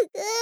哥哥。